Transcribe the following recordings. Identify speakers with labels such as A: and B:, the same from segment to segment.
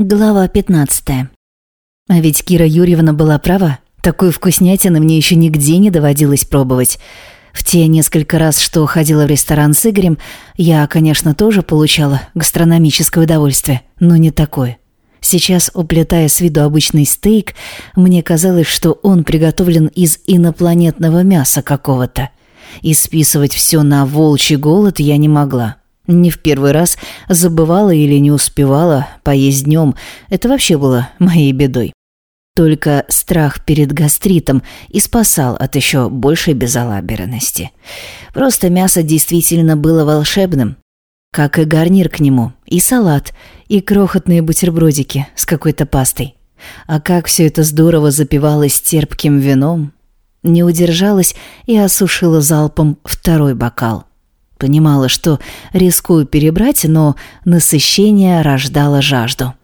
A: Глава 15. А ведь Кира Юрьевна была права. Такой вкуснятины мне еще нигде не доводилось пробовать. В те несколько раз, что ходила в ресторан с Игорем, я, конечно, тоже получала гастрономическое удовольствие, но не такое. Сейчас, уплетая с виду обычный стейк, мне казалось, что он приготовлен из инопланетного мяса какого-то. И списывать все на волчий голод я не могла. Не в первый раз забывала или не успевала поесть днем. Это вообще было моей бедой. Только страх перед гастритом и спасал от еще большей безалаберности. Просто мясо действительно было волшебным. Как и гарнир к нему, и салат, и крохотные бутербродики с какой-то пастой. А как все это здорово запивалось терпким вином. Не удержалась и осушила залпом второй бокал. Понимала, что рискую перебрать, но насыщение рождало жажду.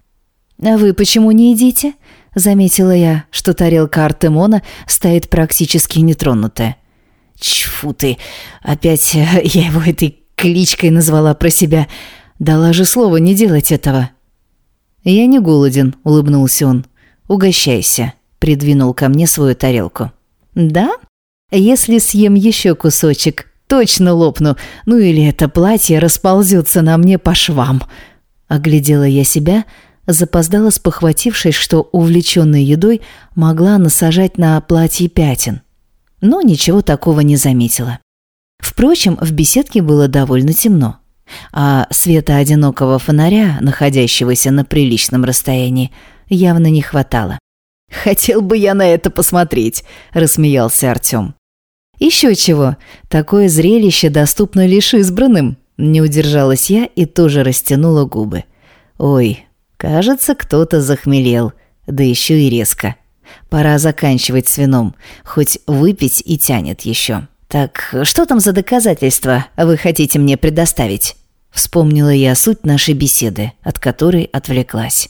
A: «А вы почему не едите?» — заметила я, что тарелка Артемона стоит практически нетронутая. «Чфу ты! Опять я его этой кличкой назвала про себя. Дала же слово не делать этого». «Я не голоден», — улыбнулся он. «Угощайся», — придвинул ко мне свою тарелку. «Да? Если съем еще кусочек, Точно лопну. Ну или это платье расползется на мне по швам. Оглядела я себя, запоздала спохватившись, что увлеченной едой могла насажать на платье пятен. Но ничего такого не заметила. Впрочем, в беседке было довольно темно, а света одинокого фонаря, находящегося на приличном расстоянии, явно не хватало. «Хотел бы я на это посмотреть», – рассмеялся Артём. Еще чего, такое зрелище доступно лишь избранным. Не удержалась я и тоже растянула губы. Ой, кажется, кто-то захмелел, да еще и резко. Пора заканчивать с вином, хоть выпить и тянет еще. Так, что там за доказательства вы хотите мне предоставить? Вспомнила я суть нашей беседы, от которой отвлеклась.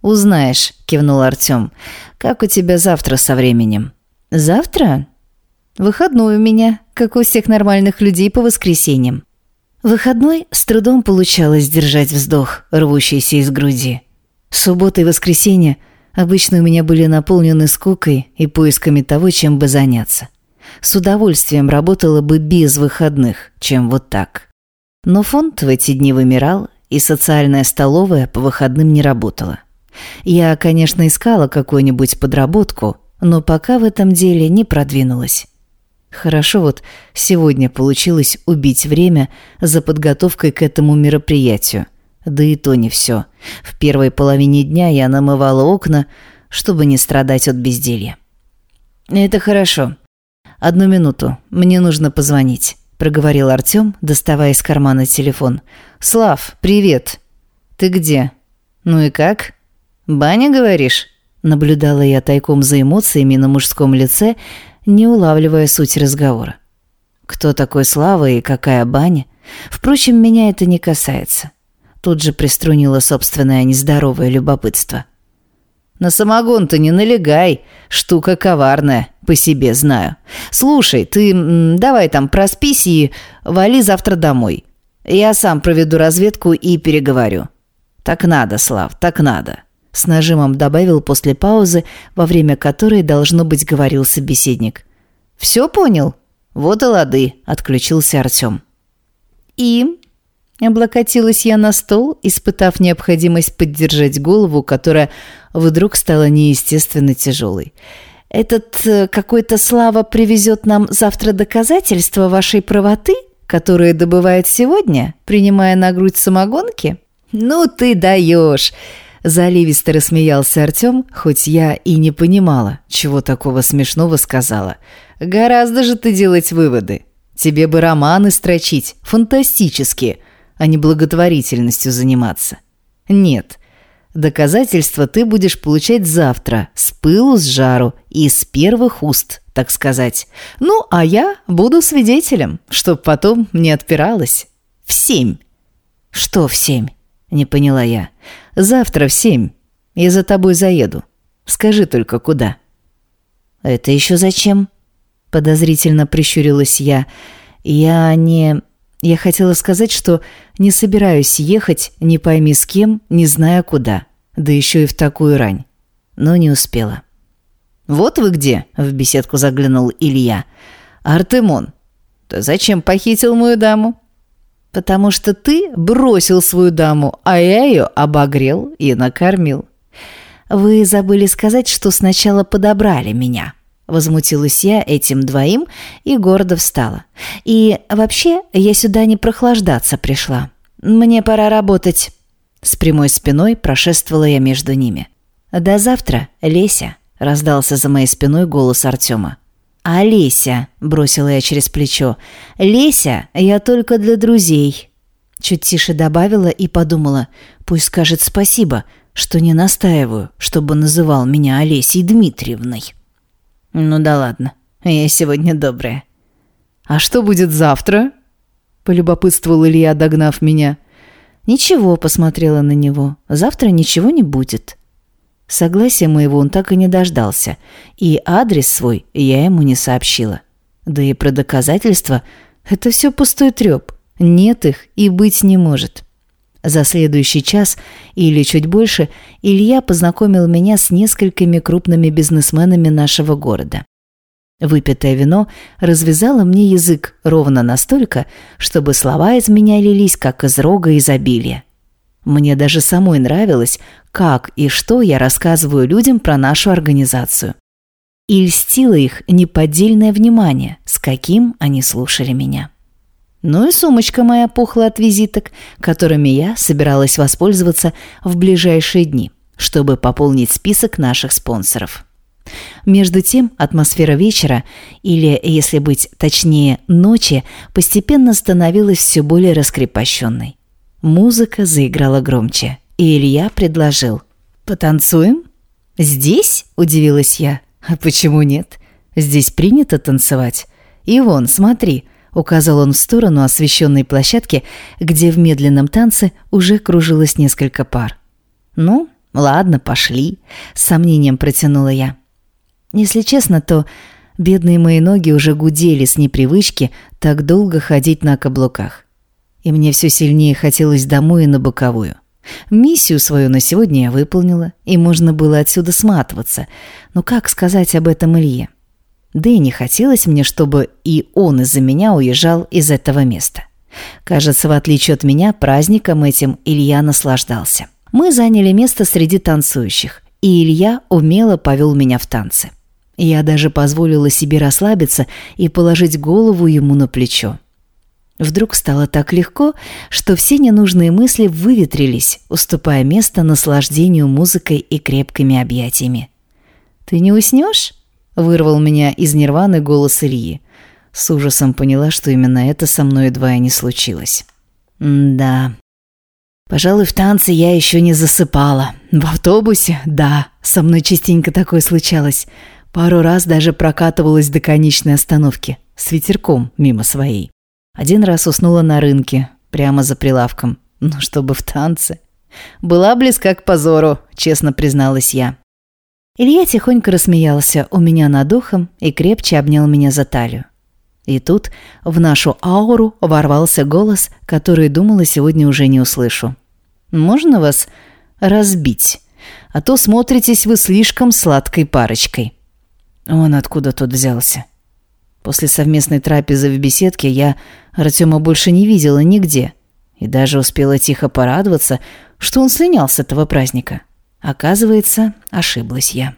A: «Узнаешь», — кивнул Артём. «Как у тебя завтра со временем?» «Завтра?» Выходной у меня, как у всех нормальных людей по воскресеньям. Выходной с трудом получалось держать вздох, рвущийся из груди. Суббота и воскресенье обычно у меня были наполнены скукой и поисками того, чем бы заняться. С удовольствием работала бы без выходных, чем вот так. Но фонд в эти дни вымирал, и социальная столовая по выходным не работала. Я, конечно, искала какую-нибудь подработку, но пока в этом деле не продвинулась. Хорошо вот сегодня получилось убить время за подготовкой к этому мероприятию. Да и то не все. В первой половине дня я намывала окна, чтобы не страдать от безделья. «Это хорошо. Одну минуту. Мне нужно позвонить», — проговорил Артём, доставая из кармана телефон. «Слав, привет. Ты где? Ну и как? Баня, говоришь?» Наблюдала я тайком за эмоциями на мужском лице, не улавливая суть разговора. Кто такой Слава и какая баня? Впрочем, меня это не касается. Тут же приструнило собственное нездоровое любопытство. «На самогон-то не налегай, штука коварная, по себе знаю. Слушай, ты давай там проспись и вали завтра домой. Я сам проведу разведку и переговорю». «Так надо, Слав, так надо». С нажимом добавил после паузы, во время которой, должно быть, говорил собеседник. «Все понял?» «Вот и лады», — отключился Артем. «И?» Облокотилась я на стол, испытав необходимость поддержать голову, которая вдруг стала неестественно тяжелой. «Этот э, какой-то Слава привезет нам завтра доказательства вашей правоты, которые добывает сегодня, принимая на грудь самогонки?» «Ну ты даешь!» Заливисто рассмеялся Артем, хоть я и не понимала, чего такого смешного сказала. «Гораздо же ты делать выводы. Тебе бы романы строчить, фантастические, а не благотворительностью заниматься. Нет, доказательства ты будешь получать завтра, с пылу, с жару и с первых уст, так сказать. Ну, а я буду свидетелем, чтоб потом не отпиралась. В семь». «Что в семь?» – не поняла я. Завтра в семь. Я за тобой заеду. Скажи только, куда». «Это еще зачем?» Подозрительно прищурилась я. «Я не...» Я хотела сказать, что не собираюсь ехать, не пойми с кем, не зная куда. да еще и в такую рань. Но не успела. «Вот вы где!» – в беседку заглянул Илья. «Артемон, ты зачем похитил мою даму?» «Потому что ты бросил свою даму, а я ее обогрел и накормил». «Вы забыли сказать, что сначала подобрали меня», Возмутилась я этим двоим и гордо встала. «И вообще, я сюда не прохлаждаться пришла. Мне пора работать». С прямой спиной прошествовала я между ними. «До завтра, Леся», — раздался за моей спиной голос Артема. «А Леся», — бросила я через плечо, — «Леся, я только для друзей». Чуть тише добавила и подумала, пусть скажет спасибо, что не настаиваю, чтобы называл меня Олесей Дмитриевной. «Ну да ладно, я сегодня добрая». «А что будет завтра?» – полюбопытствовал Илья, догнав меня. «Ничего», – посмотрела на него. «Завтра ничего не будет». Согласия моего он так и не дождался, и адрес свой я ему не сообщила. Да и про доказательства – это все пустой треп. Нет их и быть не может. За следующий час или чуть больше Илья познакомил меня с несколькими крупными бизнесменами нашего города. Выпитое вино развязало мне язык ровно настолько, чтобы слова из меня лились, как из рога изобилия. Мне даже самой нравилось, как и что я рассказываю людям про нашу организацию. И льстило их неподдельное внимание, с каким они слушали меня. Ну и сумочка моя пухла от визиток, которыми я собиралась воспользоваться в ближайшие дни, чтобы пополнить список наших спонсоров. Между тем атмосфера вечера, или, если быть точнее, ночи, постепенно становилась все более раскрепощенной. Музыка заиграла громче, и Илья предложил. «Потанцуем?» «Здесь?» – удивилась я. «А почему нет? Здесь принято танцевать. И вон, смотри – Указал он в сторону освещенной площадки, где в медленном танце уже кружилось несколько пар. «Ну, ладно, пошли», — с сомнением протянула я. Если честно, то бедные мои ноги уже гудели с непривычки так долго ходить на каблуках. И мне все сильнее хотелось домой и на боковую. Миссию свою на сегодня я выполнила, и можно было отсюда сматываться. Но как сказать об этом Илье? Да и не хотелось мне, чтобы и он из-за меня уезжал из этого места. Кажется, в отличие от меня, праздником этим Илья наслаждался. Мы заняли место среди танцующих, и Илья умело повел меня в танцы. Я даже позволила себе расслабиться и положить голову ему на плечо. Вдруг стало так легко, что все ненужные мысли выветрились, уступая место наслаждению музыкой и крепкими объятиями. «Ты не уснешь?» Вырвал меня из нирваны голос Ильи. С ужасом поняла, что именно это со мной едва и не случилось. М да. Пожалуй, в танце я еще не засыпала. В автобусе, да, со мной частенько такое случалось. Пару раз даже прокатывалась до конечной остановки, с ветерком мимо своей. Один раз уснула на рынке, прямо за прилавком. Ну, чтобы в танце. Была близка к позору, честно призналась я. Илья тихонько рассмеялся у меня над ухом и крепче обнял меня за талию. И тут в нашу ауру ворвался голос, который думала сегодня уже не услышу. «Можно вас разбить? А то смотритесь вы слишком сладкой парочкой». Он откуда тут взялся? После совместной трапезы в беседке я Артема больше не видела нигде и даже успела тихо порадоваться, что он слинял с этого праздника. Оказывается, ошиблась я.